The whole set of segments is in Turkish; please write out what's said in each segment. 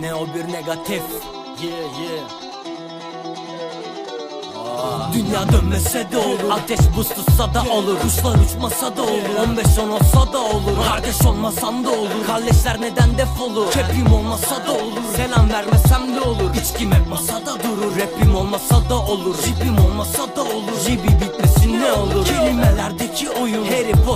Ne o bir negatif? Yeah yeah. Dünya dönmese de olur. Ateş buz tutsa da olur. Kuşlar uçmasa da olur. 15 on olsa da olur. Kardeş olmasan da olur. Kardeşler neden defolur? Kepim olmasa da olur. Selam vermesem de olur. İçkim hep masada durur. Rapim olmasa da olur. Jipim olmasa da olur. Jibi bitmesin ne olur? Kelimelerdeki oyun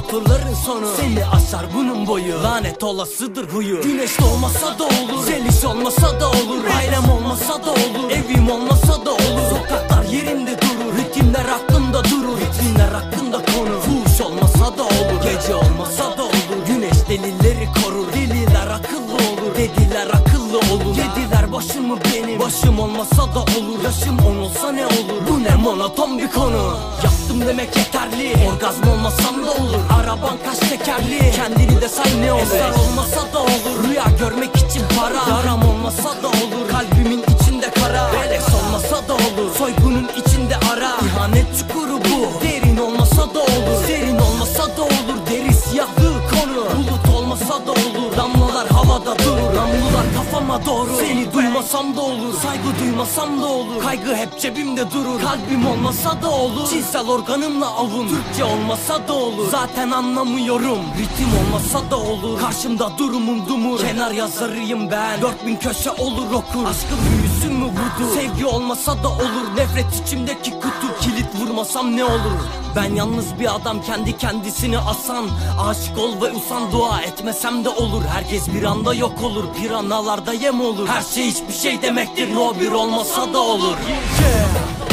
Harry Potter'ların sonu. Seni aşar bunun boyu. Lanet olasıdır huyu. Güneş doğmasa da olur. Zeliş olmasa da olur. Ailem olmasa da olur. Evim olmasa da olur. Sokaklar yerinde durur. Ritimler aklımda durur. Ritmler hakkında konu. Fuhuş olmasa da olur. Gece olmasa da olur. Güneş delileri korur. Deliler akıllı olur. Dediler akıllı başımı benim? Başım olmasa da olur. Yaşım on olsa ne olur? Bu ne monoton bir konu. Yaptım demek yeterli. Orgazm olmasam da olur. Araban kaç tekerli? Kendini de say ne olur? Eser olmasa da olur. Rüya görmek için para. Yaram olmasa da olur. Kalbimin içinde kara. Beleş olmasa da olur. Soygunun içinde ara. İhanet çukuru bu. Derin olmasa da olur. Serin olmasa da olur. Deri siyahlığı konu. Bulut olmasa da olur. Damlalar havada durur Kafama doğru. Seni duymasam da olur. Saygı duymasam da olur. Kaygı hep cebimde durur. Kalbim olmasa da olur. Cinsel organımla avun. Türkçe olmasa da olur. Zaten anlamıyorum. Ritim olmasa da olur. Karşımda durumum dumur. Kenar yazarıyım ben. 4000 köşe olur okur. Aşkın büyüsü mü vurdu Sevgi olmasa da olur. Nefret içimdeki vurmasam ne olur? Ben yalnız bir adam kendi kendisini asan Aşık ol ve usan dua etmesem de olur. Herkes bir anda yok olur piranalarda yem olur. Her şey hiçbir şey demektir no bir olmasa da olur. yeah.